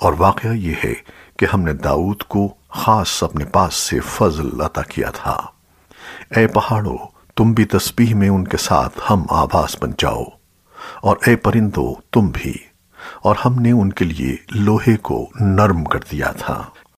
اور واقعہ یہ ہے کہ ہم نے داؤد کو خاص اپنے پاس سے فضل عطا کیا تھا۔ اے پہاڑوں، تم بھی تسبیح میں ان کے ساتھ ہم آواز بن جاؤ، اور اے پرندوں، تم بھی۔ اور ہم نے ان کے لیے لوہے کو نرم کر دیا تھا۔